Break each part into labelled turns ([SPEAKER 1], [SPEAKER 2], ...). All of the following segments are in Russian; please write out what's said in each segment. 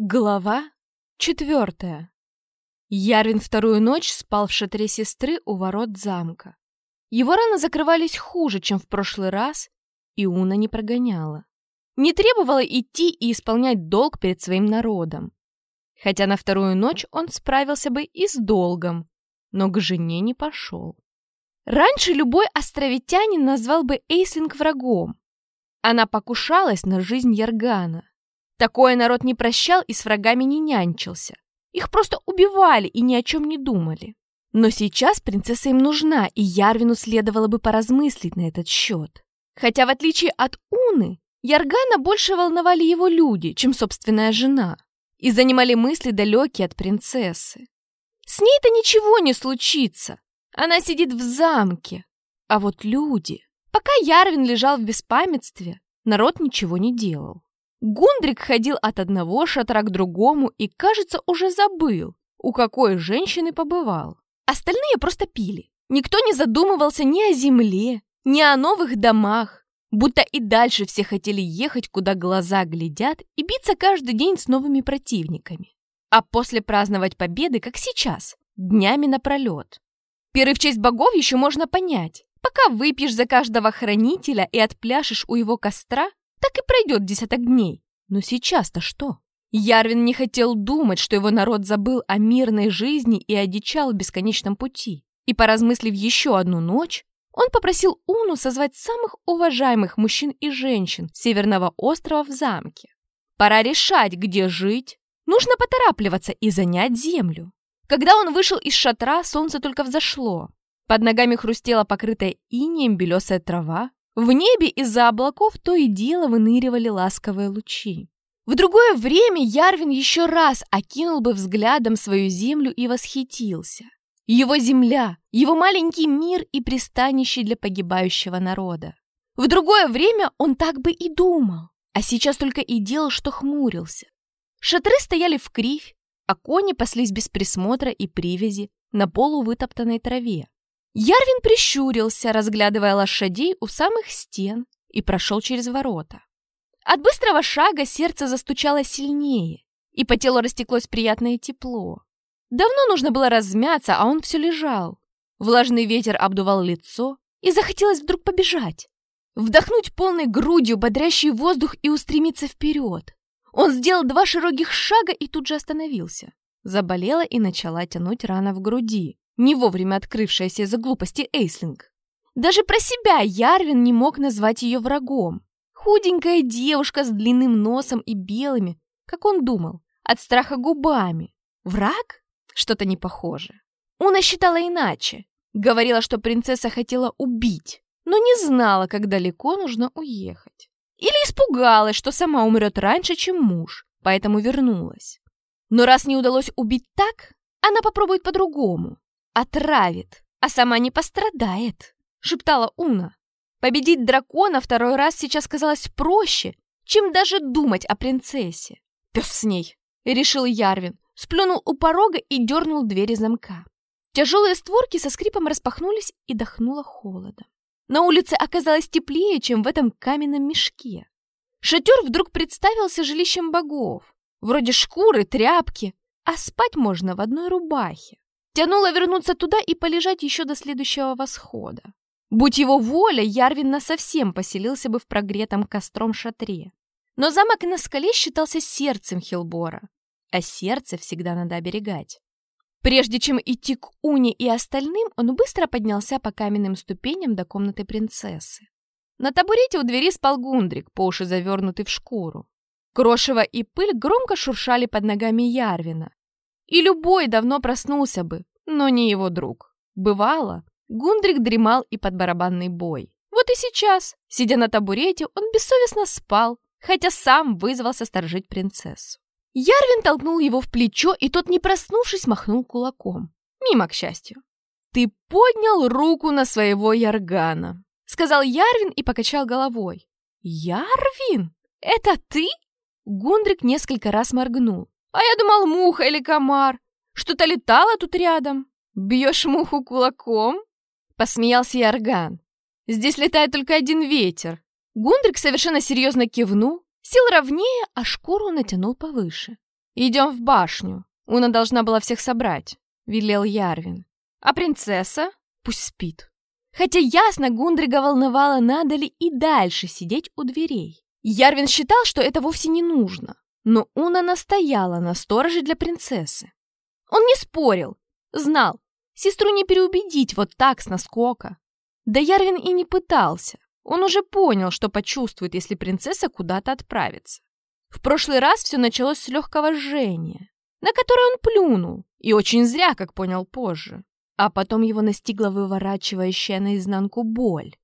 [SPEAKER 1] Глава четвертая. Ярвин вторую ночь спал в шатре сестры у ворот замка. Его раны закрывались хуже, чем в прошлый раз, и Уна не прогоняла. Не требовала идти и исполнять долг перед своим народом. Хотя на вторую ночь он справился бы и с долгом, но к жене не пошел. Раньше любой островитянин назвал бы Эйслинг врагом. Она покушалась на жизнь Яргана. Такое народ не прощал и с врагами не нянчился. Их просто убивали и ни о чем не думали. Но сейчас принцесса им нужна, и Ярвину следовало бы поразмыслить на этот счет. Хотя, в отличие от Уны, Яргана больше волновали его люди, чем собственная жена, и занимали мысли далекие от принцессы. С ней-то ничего не случится. Она сидит в замке. А вот люди... Пока Ярвин лежал в беспамятстве, народ ничего не делал. Гундрик ходил от одного шатра к другому и, кажется, уже забыл, у какой женщины побывал. Остальные просто пили. Никто не задумывался ни о земле, ни о новых домах, будто и дальше все хотели ехать, куда глаза глядят, и биться каждый день с новыми противниками. А после праздновать победы, как сейчас, днями напролет. Пиры в честь богов еще можно понять. Пока выпьешь за каждого хранителя и отпляшешь у его костра, так и пройдет десяток дней. Но сейчас-то что? Ярвин не хотел думать, что его народ забыл о мирной жизни и одичал в бесконечном пути. И, поразмыслив еще одну ночь, он попросил Уну созвать самых уважаемых мужчин и женщин Северного острова в замке. Пора решать, где жить. Нужно поторапливаться и занять землю. Когда он вышел из шатра, солнце только взошло. Под ногами хрустела покрытая инеем белесая трава, в небе из-за облаков то и дело выныривали ласковые лучи. В другое время Ярвин еще раз окинул бы взглядом свою землю и восхитился. Его земля, его маленький мир и пристанище для погибающего народа. В другое время он так бы и думал, а сейчас только и делал, что хмурился. Шатры стояли в кривь, а кони паслись без присмотра и привязи на полувытоптанной траве. Ярвин прищурился, разглядывая лошадей у самых стен, и прошел через ворота. От быстрого шага сердце застучало сильнее, и по телу растеклось приятное тепло. Давно нужно было размяться, а он все лежал. Влажный ветер обдувал лицо, и захотелось вдруг побежать. Вдохнуть полной грудью бодрящий воздух и устремиться вперед. Он сделал два широких шага и тут же остановился. Заболела и начала тянуть рана в груди не вовремя открывшаяся из-за глупости Эйслинг. Даже про себя Ярвин не мог назвать ее врагом. Худенькая девушка с длинным носом и белыми, как он думал, от страха губами. Враг? Что-то не похоже. Уна считала иначе. Говорила, что принцесса хотела убить, но не знала, как далеко нужно уехать. Или испугалась, что сама умрет раньше, чем муж, поэтому вернулась. Но раз не удалось убить так, она попробует по-другому отравит, а сама не пострадает», — шептала Уна. Победить дракона второй раз сейчас казалось проще, чем даже думать о принцессе. «Пес с ней!» — решил Ярвин, сплюнул у порога и дернул двери замка. Тяжелые створки со скрипом распахнулись и дохнуло холодом. На улице оказалось теплее, чем в этом каменном мешке. Шатер вдруг представился жилищем богов. Вроде шкуры, тряпки, а спать можно в одной рубахе. Тянуло вернуться туда и полежать еще до следующего восхода. Будь его воля, Ярвин насовсем поселился бы в прогретом костром шатре. Но замок на скале считался сердцем Хилбора, а сердце всегда надо оберегать. Прежде чем идти к Уне и остальным, он быстро поднялся по каменным ступеням до комнаты принцессы. На табурете у двери спал Гундрик, по уши завернутый в шкуру. Крошево и пыль громко шуршали под ногами Ярвина, и любой давно проснулся бы, но не его друг. Бывало, Гундрик дремал и под барабанный бой. Вот и сейчас, сидя на табурете, он бессовестно спал, хотя сам вызвался сторожить принцессу. Ярвин толкнул его в плечо, и тот, не проснувшись, махнул кулаком. Мимо, к счастью. «Ты поднял руку на своего Яргана», — сказал Ярвин и покачал головой. «Ярвин? Это ты?» Гундрик несколько раз моргнул. А я думал, муха или комар. Что-то летало тут рядом. Бьешь муху кулаком? Посмеялся Ярган. Здесь летает только один ветер. Гундрик совершенно серьезно кивнул, сел ровнее, а шкуру натянул повыше. «Идем в башню. Уна должна была всех собрать», — велел Ярвин. «А принцесса? Пусть спит». Хотя ясно, Гундрига волновала, надо ли и дальше сидеть у дверей. Ярвин считал, что это вовсе не нужно, но Уна настояла на стороже для принцессы. Он не спорил, знал, сестру не переубедить вот так с наскока. Да Ярвин и не пытался. Он уже понял, что почувствует, если принцесса куда-то отправится. В прошлый раз все началось с легкого жжения, на которое он плюнул, и очень зря, как понял позже. А потом его настигла выворачивающая наизнанку боль.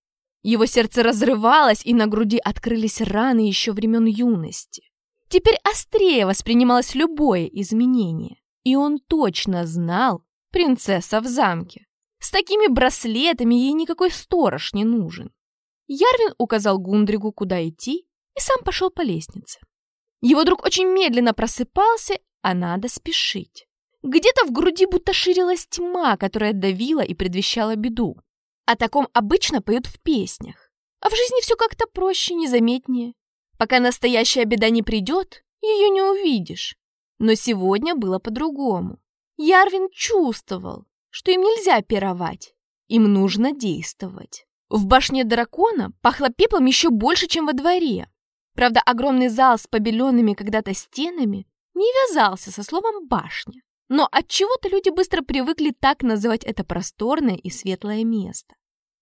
[SPEAKER 1] Его сердце разрывалось, и на груди открылись раны еще времен юности. Теперь острее воспринималось любое изменение. И он точно знал, принцесса в замке. С такими браслетами ей никакой сторож не нужен. Ярвин указал Гундригу, куда идти, и сам пошел по лестнице. Его друг очень медленно просыпался, а надо спешить. Где-то в груди будто ширилась тьма, которая давила и предвещала беду. О таком обычно поют в песнях. А в жизни все как-то проще, незаметнее. Пока настоящая беда не придет, ее не увидишь. Но сегодня было по-другому. Ярвин чувствовал, что им нельзя пировать, им нужно действовать. В башне дракона пахло пеплом еще больше, чем во дворе. Правда, огромный зал с побеленными когда-то стенами не вязался со словом «башня». Но отчего-то люди быстро привыкли так называть это просторное и светлое место.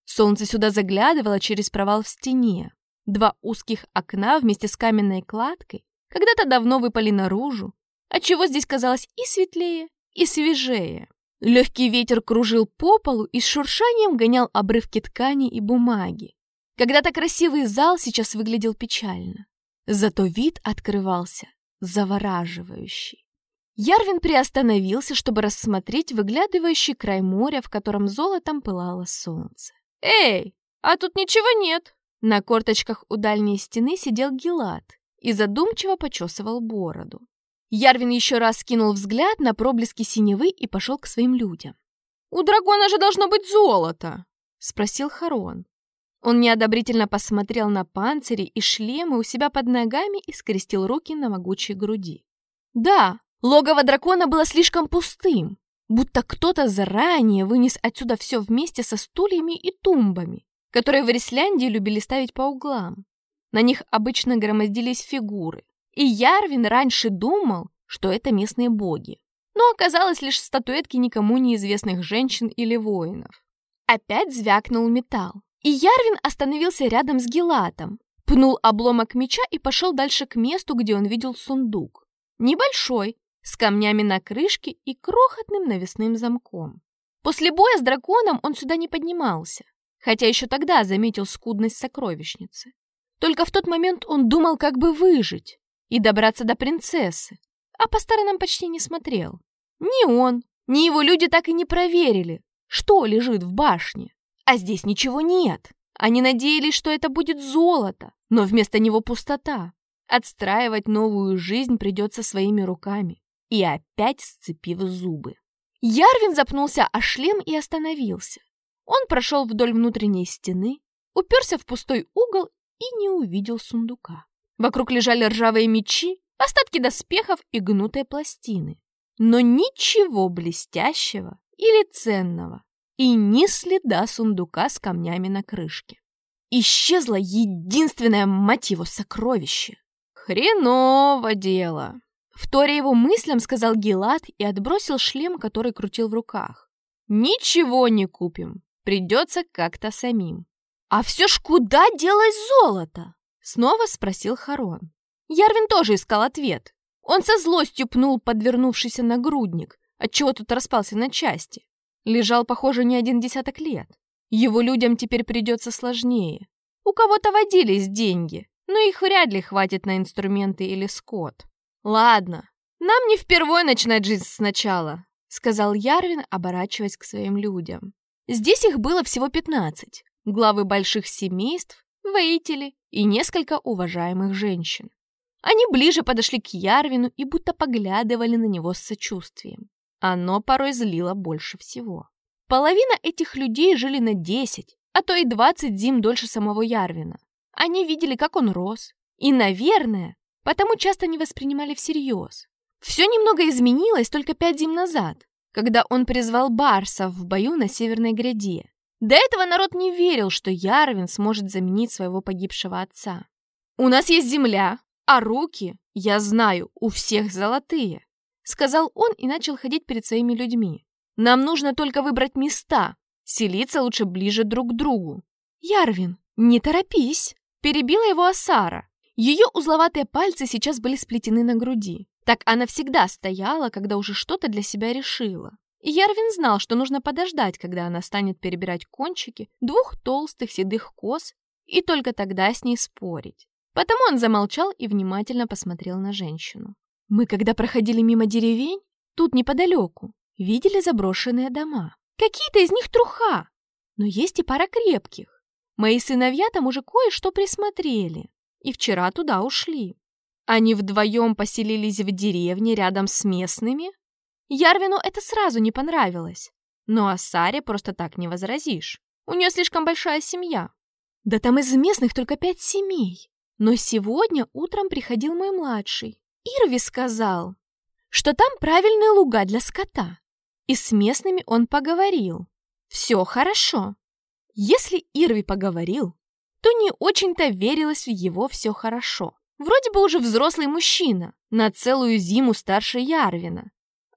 [SPEAKER 1] Солнце сюда заглядывало через провал в стене. Два узких окна вместе с каменной кладкой когда-то давно выпали наружу, отчего здесь казалось и светлее, и свежее. Легкий ветер кружил по полу и с шуршанием гонял обрывки ткани и бумаги. Когда-то красивый зал сейчас выглядел печально. Зато вид открывался завораживающий. Ярвин приостановился, чтобы рассмотреть выглядывающий край моря, в котором золотом пылало солнце. «Эй, а тут ничего нет!» На корточках у дальней стены сидел Гелат и задумчиво почесывал бороду. Ярвин еще раз скинул взгляд на проблески синевы и пошел к своим людям. «У дракона же должно быть золото!» — спросил Харон. Он неодобрительно посмотрел на панцири и шлемы у себя под ногами и скрестил руки на могучей груди. «Да, логово дракона было слишком пустым, будто кто-то заранее вынес отсюда все вместе со стульями и тумбами, которые в Ресляндии любили ставить по углам. На них обычно громоздились фигуры, и Ярвин раньше думал, что это местные боги. Но оказалось лишь статуэтки никому неизвестных женщин или воинов. Опять звякнул металл, и Ярвин остановился рядом с Гелатом, пнул обломок меча и пошел дальше к месту, где он видел сундук. Небольшой, с камнями на крышке и крохотным навесным замком. После боя с драконом он сюда не поднимался, хотя еще тогда заметил скудность сокровищницы. Только в тот момент он думал, как бы выжить, и добраться до принцессы, а по сторонам почти не смотрел. Ни он, ни его люди так и не проверили, что лежит в башне. А здесь ничего нет. Они надеялись, что это будет золото, но вместо него пустота. Отстраивать новую жизнь придется своими руками. И опять сцепив зубы. Ярвин запнулся о шлем и остановился. Он прошел вдоль внутренней стены, уперся в пустой угол и не увидел сундука. Вокруг лежали ржавые мечи, остатки доспехов и гнутые пластины. Но ничего блестящего или ценного. И ни следа сундука с камнями на крышке. Исчезло единственное, его, сокровище. Хреново дело. Вторя его мыслям сказал Гелат и отбросил шлем, который крутил в руках. Ничего не купим. Придется как-то самим. А все ж куда делось золото? Снова спросил Харон. Ярвин тоже искал ответ. Он со злостью пнул подвернувшийся нагрудник, отчего тут распался на части. Лежал, похоже, не один десяток лет. Его людям теперь придется сложнее. У кого-то водились деньги, но их вряд ли хватит на инструменты или скот. Ладно, нам не впервой начинать жизнь сначала, сказал Ярвин, оборачиваясь к своим людям. Здесь их было всего пятнадцать. Главы больших семейств, воители и несколько уважаемых женщин. Они ближе подошли к Ярвину и будто поглядывали на него с сочувствием. Оно порой злило больше всего. Половина этих людей жили на 10, а то и 20 зим дольше самого Ярвина. Они видели, как он рос. И, наверное, потому часто не воспринимали всерьез. Все немного изменилось только пять зим назад, когда он призвал барсов в бою на Северной гряде. До этого народ не верил, что Ярвин сможет заменить своего погибшего отца. «У нас есть земля, а руки, я знаю, у всех золотые», сказал он и начал ходить перед своими людьми. «Нам нужно только выбрать места, селиться лучше ближе друг к другу». «Ярвин, не торопись!» Перебила его Асара. Ее узловатые пальцы сейчас были сплетены на груди. Так она всегда стояла, когда уже что-то для себя решила. Ярвин знал, что нужно подождать, когда она станет перебирать кончики двух толстых седых кос, и только тогда с ней спорить. Потому он замолчал и внимательно посмотрел на женщину. «Мы, когда проходили мимо деревень, тут неподалеку, видели заброшенные дома. Какие-то из них труха, но есть и пара крепких. Мои сыновья там уже кое-что присмотрели, и вчера туда ушли. Они вдвоем поселились в деревне рядом с местными. Ярвину это сразу не понравилось. Но о Саре просто так не возразишь. У нее слишком большая семья. Да там из местных только пять семей. Но сегодня утром приходил мой младший. Ирви сказал, что там правильные луга для скота. И с местными он поговорил. Все хорошо. Если Ирви поговорил, то не очень-то верилось в его все хорошо. Вроде бы уже взрослый мужчина, на целую зиму старше Ярвина,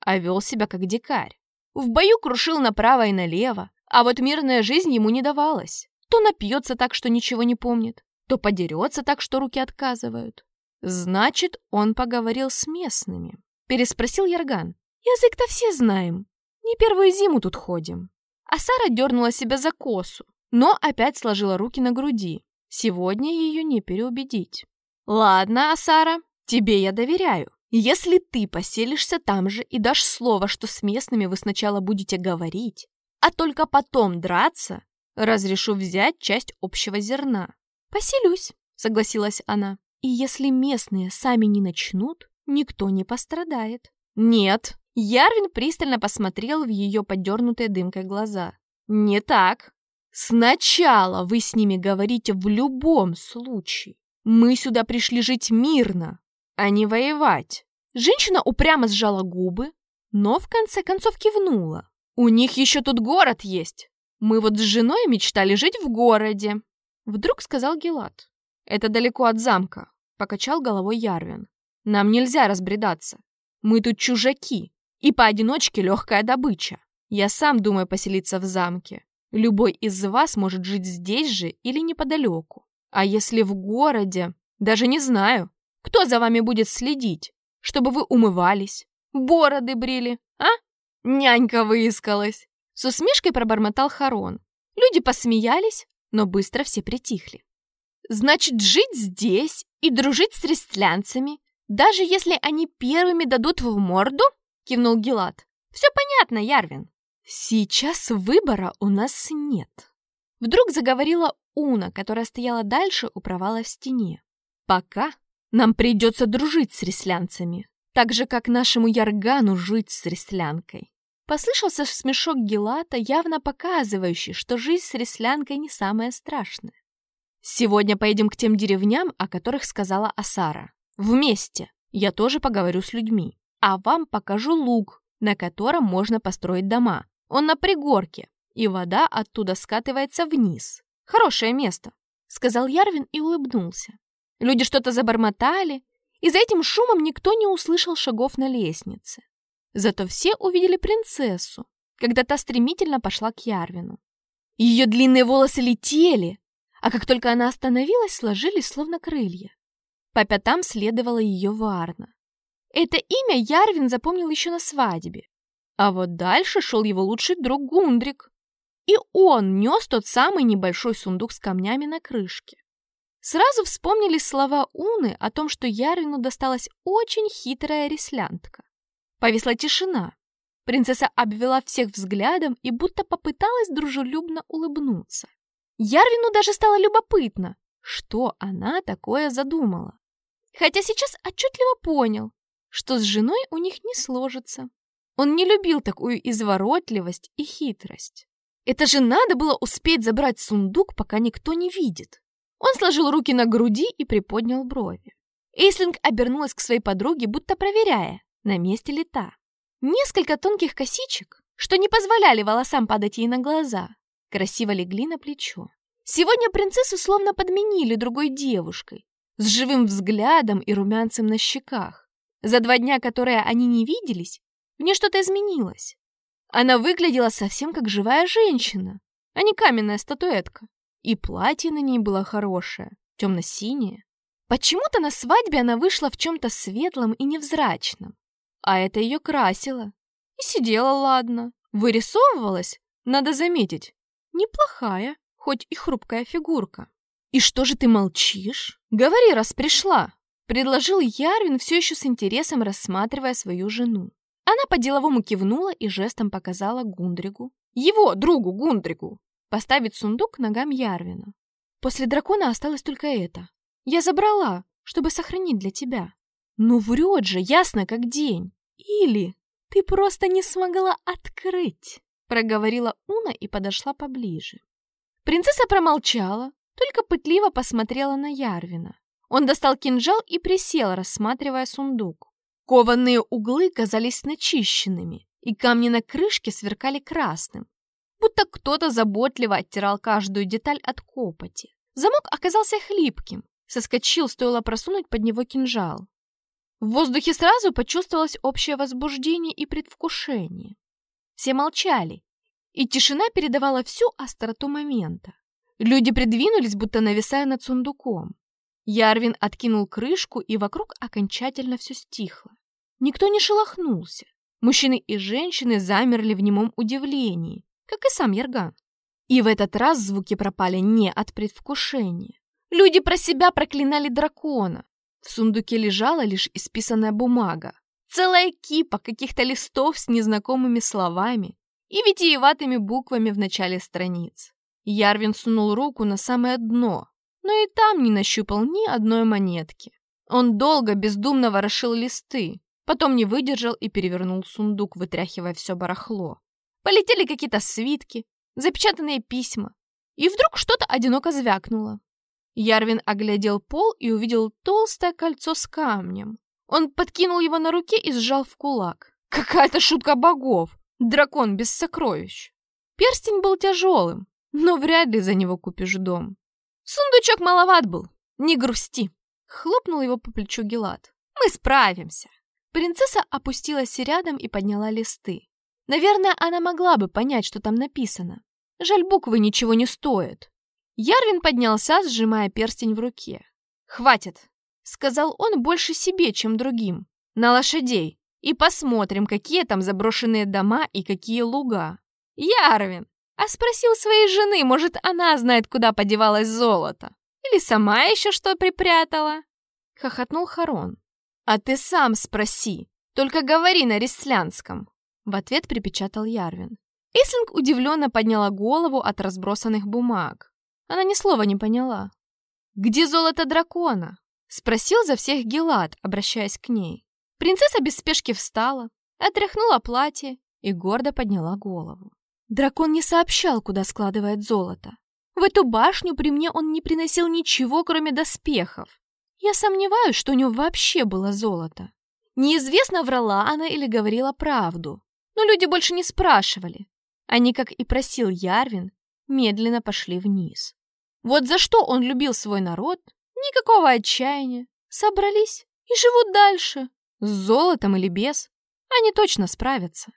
[SPEAKER 1] а вел себя как дикарь. В бою крушил направо и налево, а вот мирная жизнь ему не давалась. То напьется так, что ничего не помнит, то подерется так, что руки отказывают. Значит, он поговорил с местными. Переспросил Ярган. Язык-то все знаем. Не первую зиму тут ходим. А Сара дернула себя за косу, но опять сложила руки на груди. Сегодня ее не переубедить. «Ладно, Асара, тебе я доверяю. Если ты поселишься там же и дашь слово, что с местными вы сначала будете говорить, а только потом драться, разрешу взять часть общего зерна». «Поселюсь», — согласилась она. «И если местные сами не начнут, никто не пострадает». «Нет», Ярвин пристально посмотрел в ее подернутые дымкой глаза. «Не так. Сначала вы с ними говорите в любом случае. Мы сюда пришли жить мирно, а не воевать». Женщина упрямо сжала губы, но в конце концов кивнула. «У них еще тут город есть. Мы вот с женой мечтали жить в городе», — вдруг сказал Гелат. «Это далеко от замка», — покачал головой Ярвин. «Нам нельзя разбредаться. Мы тут чужаки, и поодиночке легкая добыча. Я сам думаю поселиться в замке. Любой из вас может жить здесь же или неподалеку. А если в городе, даже не знаю, кто за вами будет следить, чтобы вы умывались, бороды брили, а? Нянька выискалась. С усмешкой пробормотал Харон. Люди посмеялись, но быстро все притихли. Значит, жить здесь и дружить с рестлянцами, даже если они первыми дадут в морду? кивнул Гилат. «Все понятно, Ярвин. Сейчас выбора у нас нет». Вдруг заговорила Уна, которая стояла дальше у провала в стене. «Пока нам придется дружить с реслянцами, так же, как нашему Яргану жить с реслянкой». Послышался смешок Гелата, явно показывающий, что жизнь с реслянкой не самое страшное. «Сегодня поедем к тем деревням, о которых сказала Асара. Вместе. Я тоже поговорю с людьми а вам покажу луг, на котором можно построить дома. Он на пригорке, и вода оттуда скатывается вниз. Хорошее место», — сказал Ярвин и улыбнулся. Люди что-то забормотали, и за этим шумом никто не услышал шагов на лестнице. Зато все увидели принцессу, когда та стремительно пошла к Ярвину. Ее длинные волосы летели, а как только она остановилась, сложились словно крылья. По пятам следовала ее Варна. Это имя Ярвин запомнил еще на свадьбе. А вот дальше шел его лучший друг Гундрик. И он нес тот самый небольшой сундук с камнями на крышке. Сразу вспомнились слова Уны о том, что Ярвину досталась очень хитрая реслянтка. Повисла тишина. Принцесса обвела всех взглядом и будто попыталась дружелюбно улыбнуться. Ярвину даже стало любопытно, что она такое задумала. Хотя сейчас отчетливо понял, что с женой у них не сложится. Он не любил такую изворотливость и хитрость. Это же надо было успеть забрать сундук, пока никто не видит. Он сложил руки на груди и приподнял брови. Эйслинг обернулась к своей подруге, будто проверяя, на месте лета. Несколько тонких косичек, что не позволяли волосам падать ей на глаза, красиво легли на плечо. Сегодня принцессу словно подменили другой девушкой, с живым взглядом и румянцем на щеках. За два дня, которые они не виделись, мне что-то изменилось. Она выглядела совсем как живая женщина, а не каменная статуэтка. И платье на ней было хорошее, темно-синее. Почему-то на свадьбе она вышла в чем-то светлом и невзрачном. А это ее красило. И сидела ладно. Вырисовывалась, надо заметить, неплохая, хоть и хрупкая фигурка. «И что же ты молчишь? Говори, раз пришла!» Предложил Ярвин, все еще с интересом рассматривая свою жену. Она по-деловому кивнула и жестом показала Гундригу, его другу Гундригу, поставить сундук к ногам Ярвина. После дракона осталось только это. Я забрала, чтобы сохранить для тебя. Ну врет же, ясно как день. Или ты просто не смогла открыть, проговорила Уна и подошла поближе. Принцесса промолчала, только пытливо посмотрела на Ярвина. Он достал кинжал и присел, рассматривая сундук. Кованные углы казались начищенными, и камни на крышке сверкали красным, будто кто-то заботливо оттирал каждую деталь от копоти. Замок оказался хлипким, соскочил, стоило просунуть под него кинжал. В воздухе сразу почувствовалось общее возбуждение и предвкушение. Все молчали, и тишина передавала всю остроту момента. Люди придвинулись, будто нависая над сундуком. Ярвин откинул крышку, и вокруг окончательно все стихло. Никто не шелохнулся. Мужчины и женщины замерли в немом удивлении, как и сам Ярган. И в этот раз звуки пропали не от предвкушения. Люди про себя проклинали дракона. В сундуке лежала лишь исписанная бумага. Целая кипа каких-то листов с незнакомыми словами и витиеватыми буквами в начале страниц. Ярвин сунул руку на самое дно, но и там не нащупал ни одной монетки. Он долго бездумно ворошил листы, потом не выдержал и перевернул сундук, вытряхивая все барахло. Полетели какие-то свитки, запечатанные письма, и вдруг что-то одиноко звякнуло. Ярвин оглядел пол и увидел толстое кольцо с камнем. Он подкинул его на руке и сжал в кулак. Какая-то шутка богов! Дракон без сокровищ! Перстень был тяжелым, но вряд ли за него купишь дом. Сундучок маловат был, не грусти. Хлопнул его по плечу Гелат. Мы справимся. Принцесса опустилась рядом и подняла листы. Наверное, она могла бы понять, что там написано. Жаль, буквы ничего не стоят. Ярвин поднялся, сжимая перстень в руке. «Хватит!» — сказал он больше себе, чем другим. «На лошадей! И посмотрим, какие там заброшенные дома и какие луга!» «Ярвин, а спросил своей жены, может, она знает, куда подевалось золото. Или сама еще что припрятала?» Хохотнул Харон. «А ты сам спроси, только говори на рестлянском!» В ответ припечатал Ярвин. Ислинг удивленно подняла голову от разбросанных бумаг. Она ни слова не поняла. «Где золото дракона?» Спросил за всех Гелат, обращаясь к ней. Принцесса без спешки встала, отряхнула платье и гордо подняла голову. Дракон не сообщал, куда складывает золото. В эту башню при мне он не приносил ничего, кроме доспехов. Я сомневаюсь, что у него вообще было золото. Неизвестно, врала она или говорила правду. Но люди больше не спрашивали. Они, как и просил Ярвин, медленно пошли вниз. Вот за что он любил свой народ, никакого отчаяния. Собрались и живут дальше. С золотом или без. Они точно справятся.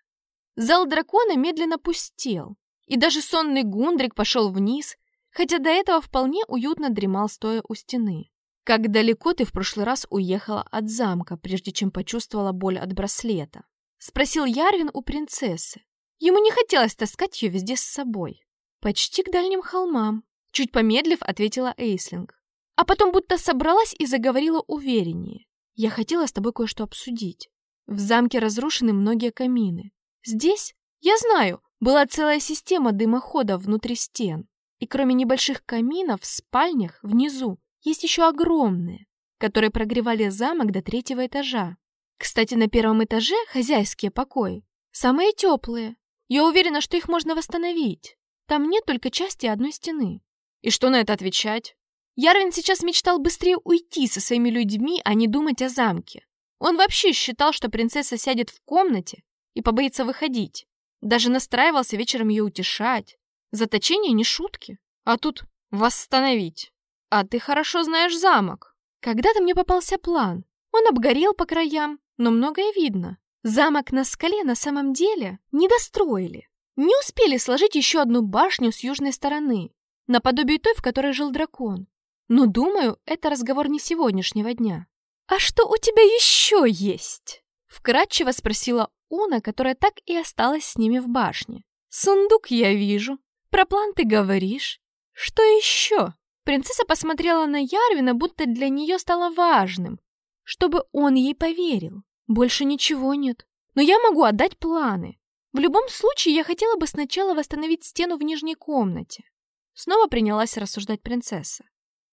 [SPEAKER 1] Зал дракона медленно пустел, и даже сонный Гундрик пошел вниз, хотя до этого вполне уютно дремал, стоя у стены. Как далеко ты в прошлый раз уехала от замка, прежде чем почувствовала боль от браслета? Спросил Ярвин у принцессы. Ему не хотелось таскать ее везде с собой. Почти к дальним холмам. Чуть помедлив, ответила Эйслинг. А потом будто собралась и заговорила увереннее. Я хотела с тобой кое-что обсудить. В замке разрушены многие камины. Здесь, я знаю, была целая система дымоходов внутри стен. И кроме небольших каминов в спальнях внизу есть еще огромные, которые прогревали замок до третьего этажа. Кстати, на первом этаже хозяйские покои. Самые теплые. Я уверена, что их можно восстановить. Там нет только части одной стены. И что на это отвечать? Ярвин сейчас мечтал быстрее уйти со своими людьми, а не думать о замке. Он вообще считал, что принцесса сядет в комнате и побоится выходить. Даже настраивался вечером ее утешать. Заточение не шутки. А тут восстановить. А ты хорошо знаешь замок. Когда-то мне попался план. Он обгорел по краям, но многое видно. Замок на скале на самом деле не достроили. Не успели сложить еще одну башню с южной стороны, наподобие той, в которой жил дракон. Но, думаю, это разговор не сегодняшнего дня. «А что у тебя еще есть?» Вкратчиво спросила Уна, которая так и осталась с ними в башне. «Сундук я вижу. Про план ты говоришь. Что еще?» Принцесса посмотрела на Ярвина, будто для нее стало важным, чтобы он ей поверил. Больше ничего нет. Но я могу отдать планы. В любом случае, я хотела бы сначала восстановить стену в нижней комнате. Снова принялась рассуждать принцесса.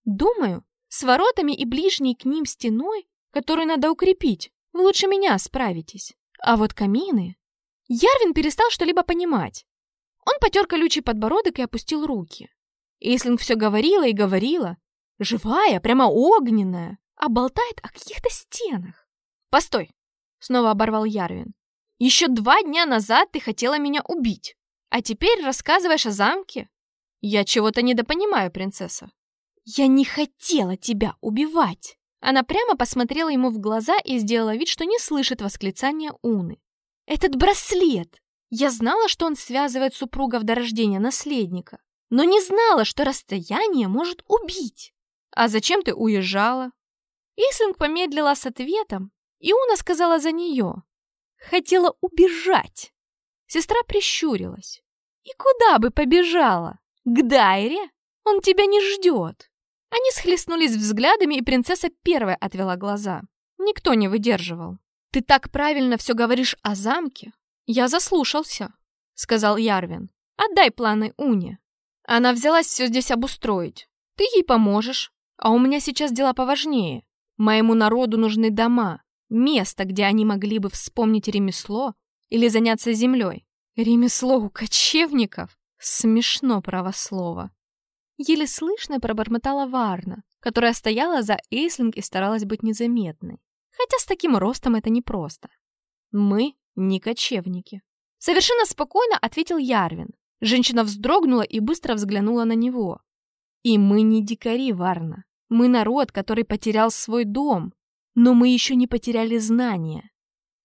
[SPEAKER 1] Думаю, с воротами и ближней к ним стеной, которую надо укрепить, вы лучше меня справитесь. А вот камины... Ярвин перестал что-либо понимать. Он потер колючий подбородок и опустил руки. Эйслинг все говорила и говорила. Живая, прямо огненная, а болтает о каких-то стенах. «Постой!» — снова оборвал Ярвин. «Еще два дня назад ты хотела меня убить, а теперь рассказываешь о замке? Я чего-то недопонимаю, принцесса». «Я не хотела тебя убивать!» Она прямо посмотрела ему в глаза и сделала вид, что не слышит восклицания Уны. «Этот браслет! Я знала, что он связывает супругов до рождения наследника но не знала, что расстояние может убить. А зачем ты уезжала? Ислинг помедлила с ответом, и Уна сказала за нее. Хотела убежать. Сестра прищурилась. И куда бы побежала? К Дайре? Он тебя не ждет. Они схлестнулись взглядами, и принцесса первая отвела глаза. Никто не выдерживал. «Ты так правильно все говоришь о замке?» «Я заслушался», — сказал Ярвин. «Отдай планы Уне». Она взялась все здесь обустроить. Ты ей поможешь. А у меня сейчас дела поважнее. Моему народу нужны дома, место, где они могли бы вспомнить ремесло или заняться землей. Ремесло у кочевников? Смешно правослово. Еле слышно пробормотала Варна, которая стояла за Эйслинг и старалась быть незаметной. Хотя с таким ростом это непросто. Мы не кочевники. Совершенно спокойно ответил Ярвин, Женщина вздрогнула и быстро взглянула на него. И мы не дикари, Варна. Мы народ, который потерял свой дом. Но мы еще не потеряли знания.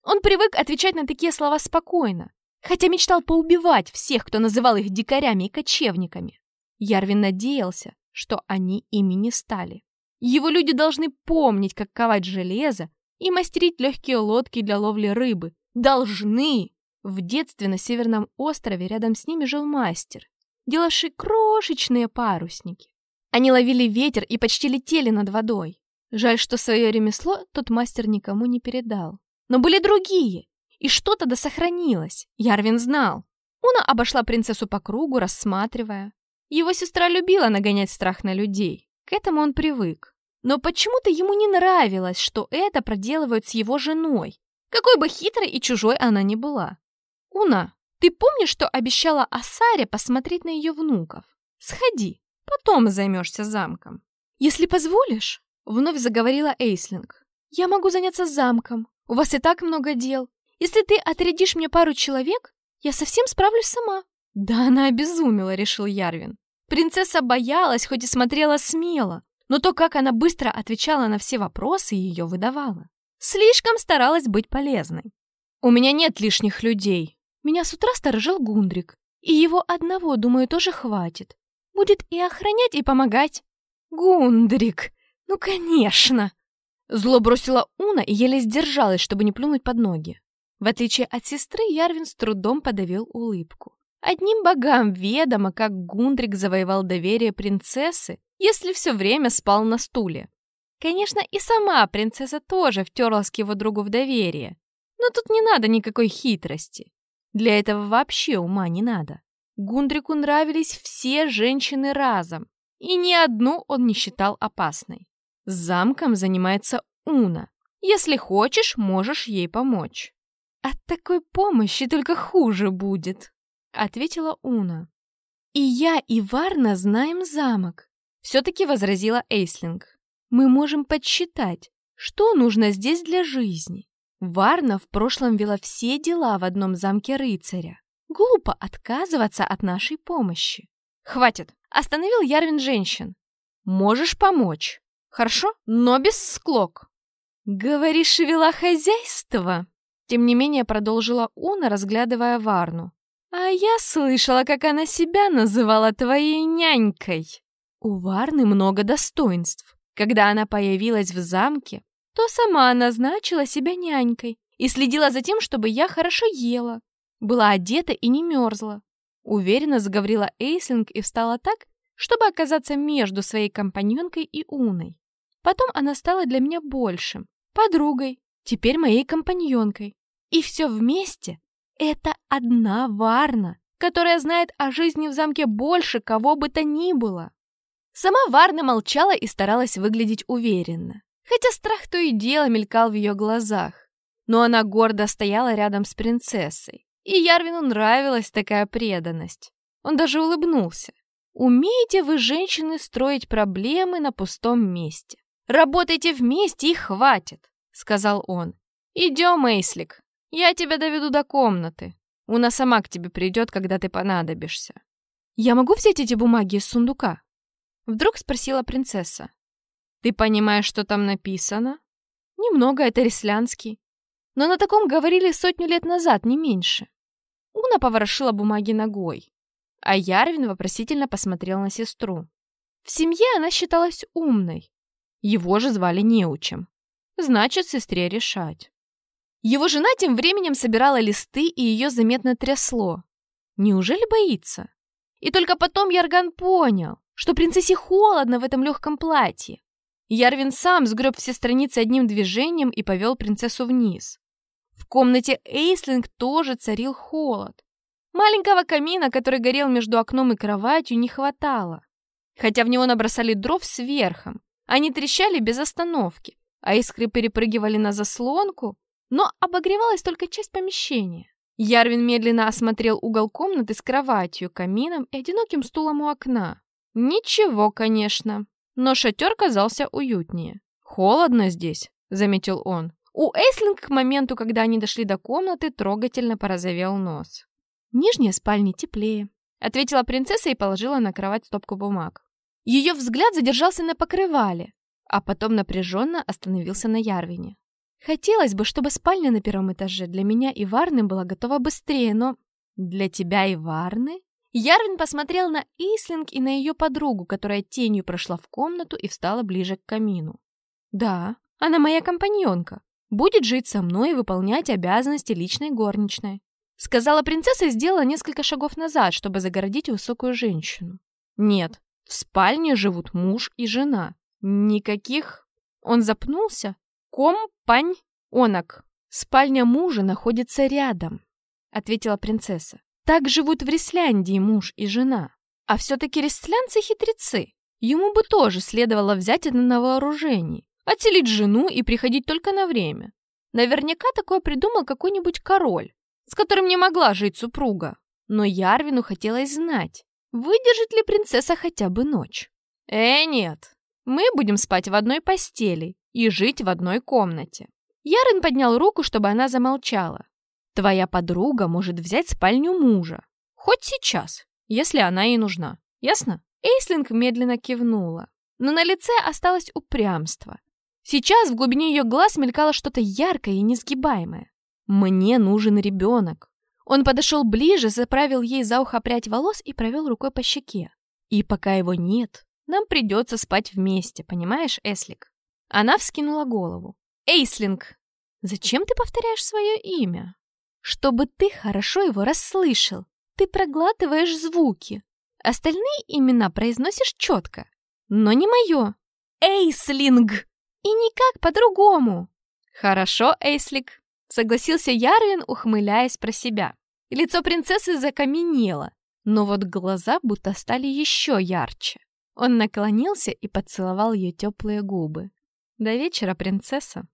[SPEAKER 1] Он привык отвечать на такие слова спокойно, хотя мечтал поубивать всех, кто называл их дикарями и кочевниками. Ярвин надеялся, что они ими не стали. Его люди должны помнить, как ковать железо и мастерить легкие лодки для ловли рыбы. Должны! В детстве на Северном острове рядом с ними жил мастер, делавший крошечные парусники. Они ловили ветер и почти летели над водой. Жаль, что свое ремесло тот мастер никому не передал. Но были другие, и что-то да сохранилось, Ярвин знал. Уна обошла принцессу по кругу, рассматривая. Его сестра любила нагонять страх на людей, к этому он привык. Но почему-то ему не нравилось, что это проделывают с его женой, какой бы хитрой и чужой она ни была. «Уна, ты помнишь, что обещала Асаре посмотреть на ее внуков? Сходи, потом займешься замком». «Если позволишь», — вновь заговорила Эйслинг, «я могу заняться замком. У вас и так много дел. Если ты отрядишь мне пару человек, я совсем справлюсь сама». «Да она обезумела», — решил Ярвин. Принцесса боялась, хоть и смотрела смело, но то, как она быстро отвечала на все вопросы, ее выдавало. Слишком старалась быть полезной. «У меня нет лишних людей», меня с утра сторожил Гундрик, и его одного, думаю, тоже хватит. Будет и охранять, и помогать. Гундрик! Ну, конечно! Зло бросила Уна и еле сдержалась, чтобы не плюнуть под ноги. В отличие от сестры, Ярвин с трудом подавил улыбку. Одним богам ведомо, как Гундрик завоевал доверие принцессы, если все время спал на стуле. Конечно, и сама принцесса тоже втерлась к его другу в доверие. Но тут не надо никакой хитрости. Для этого вообще ума не надо. Гундрику нравились все женщины разом, и ни одну он не считал опасной. Замком занимается Уна. Если хочешь, можешь ей помочь. От такой помощи только хуже будет, ответила Уна. И я, и Варна знаем замок, все-таки возразила Эйслинг. Мы можем подсчитать, Что нужно здесь для жизни? Варна в прошлом вела все дела в одном замке рыцаря. Глупо отказываться от нашей помощи. Хватит, остановил Ярвин женщин. Можешь помочь. Хорошо, но без склок. Говоришь, вела хозяйство? Тем не менее продолжила Уна, разглядывая Варну. А я слышала, как она себя называла твоей нянькой. У Варны много достоинств. Когда она появилась в замке, то сама назначила себя нянькой и следила за тем, чтобы я хорошо ела, была одета и не мерзла. Уверенно заговорила Эйслинг и встала так, чтобы оказаться между своей компаньонкой и Уной. Потом она стала для меня большим, подругой, теперь моей компаньонкой. И все вместе — это одна Варна, которая знает о жизни в замке больше кого бы то ни было. Сама Варна молчала и старалась выглядеть уверенно, хотя страх то и дело мелькал в ее глазах. Но она гордо стояла рядом с принцессой, и Ярвину нравилась такая преданность. Он даже улыбнулся. «Умеете вы, женщины, строить проблемы на пустом месте? Работайте вместе и хватит!» — сказал он. «Идем, Эйслик, я тебя доведу до комнаты. Уна сама к тебе придет, когда ты понадобишься». «Я могу взять эти бумаги из сундука?» Вдруг спросила принцесса. «Ты понимаешь, что там написано?» «Немного, это рислянский. Но на таком говорили сотню лет назад, не меньше». Уна поворошила бумаги ногой, а Ярвин вопросительно посмотрел на сестру. В семье она считалась умной. Его же звали неучем. Значит, сестре решать. Его жена тем временем собирала листы, и ее заметно трясло. Неужели боится? И только потом Ярган понял, что принцессе холодно в этом легком платье. Ярвин сам сгреб все страницы одним движением и повел принцессу вниз. В комнате Эйслинг тоже царил холод. Маленького камина, который горел между окном и кроватью, не хватало. Хотя в него набросали дров сверхом, они трещали без остановки, а искры перепрыгивали на заслонку, но обогревалась только часть помещения. Ярвин медленно осмотрел угол комнаты с кроватью, камином и одиноким стулом у окна. Ничего, конечно, но шатер казался уютнее. «Холодно здесь», — заметил он. У Эйслинг к моменту, когда они дошли до комнаты, трогательно порозовел нос. «Нижняя спальня теплее», — ответила принцесса и положила на кровать стопку бумаг. Ее взгляд задержался на покрывале, а потом напряженно остановился на Ярвине. «Хотелось бы, чтобы спальня на первом этаже для меня и Варны была готова быстрее, но...» «Для тебя и Варны?» Ярвин посмотрел на Ислинг и на ее подругу, которая тенью прошла в комнату и встала ближе к камину. «Да, она моя компаньонка. Будет жить со мной и выполнять обязанности личной горничной. Сказала принцесса и сделала несколько шагов назад, чтобы загородить высокую женщину. Нет, в спальне живут муж и жена. Никаких... Он запнулся. Компань... Онок. Спальня мужа находится рядом, ответила принцесса. Так живут в Ресляндии муж и жена. А все-таки рестлянцы хитрецы. Ему бы тоже следовало взять это на вооружение отселить жену и приходить только на время. Наверняка такое придумал какой-нибудь король, с которым не могла жить супруга. Но Ярвину хотелось знать, выдержит ли принцесса хотя бы ночь. Э, нет, мы будем спать в одной постели и жить в одной комнате. Ярин поднял руку, чтобы она замолчала. Твоя подруга может взять спальню мужа. Хоть сейчас, если она ей нужна. Ясно? Эйслинг медленно кивнула. Но на лице осталось упрямство. Сейчас в глубине ее глаз мелькало что-то яркое и несгибаемое. «Мне нужен ребенок». Он подошел ближе, заправил ей за ухо прядь волос и провел рукой по щеке. «И пока его нет, нам придется спать вместе, понимаешь, Эслик?» Она вскинула голову. «Эйслинг, зачем ты повторяешь свое имя?» «Чтобы ты хорошо его расслышал. Ты проглатываешь звуки. Остальные имена произносишь четко. Но не мое. Эйслинг!» И никак по-другому. Хорошо, Эйслик, согласился Ярвин, ухмыляясь про себя. Лицо принцессы закаменело, но вот глаза будто стали еще ярче. Он наклонился и поцеловал ее теплые губы. До вечера, принцесса.